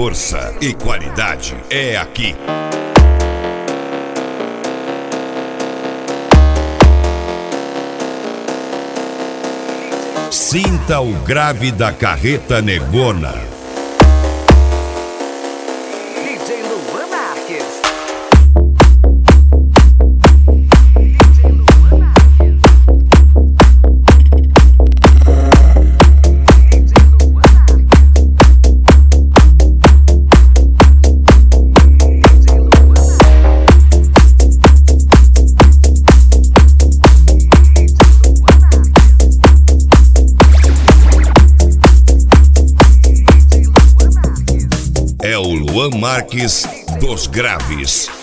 força e qualidade é aqui. Sinta o grave da carreta negona. Luan Marques dos Graves.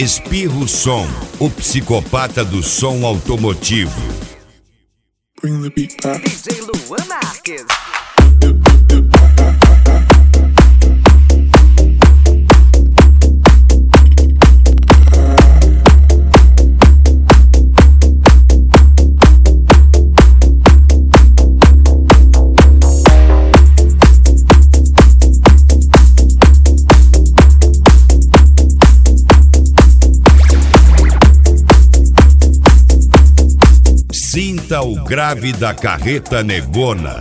Espirro Som, o psicopata do som automotivo. Bring the beat back. DJ Luan Marques. O grave da carreta negona.